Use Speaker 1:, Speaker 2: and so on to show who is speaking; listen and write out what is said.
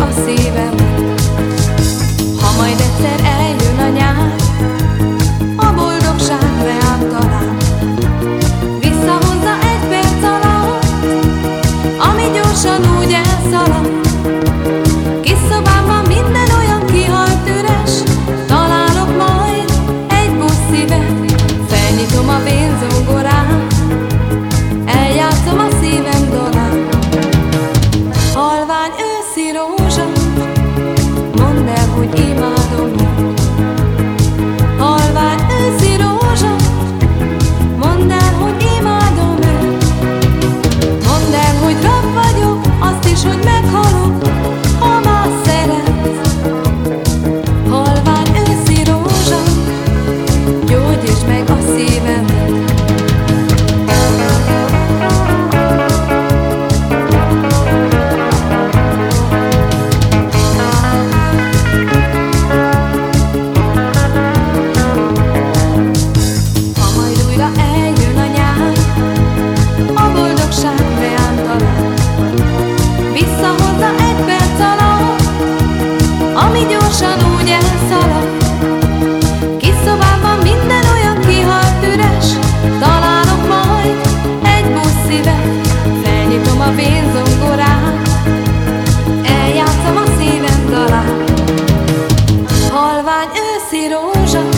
Speaker 1: a szívem, ha majd egyszer el. A vénzongorát, eljátszom a szívem dalát. Halvány őszi rózsa,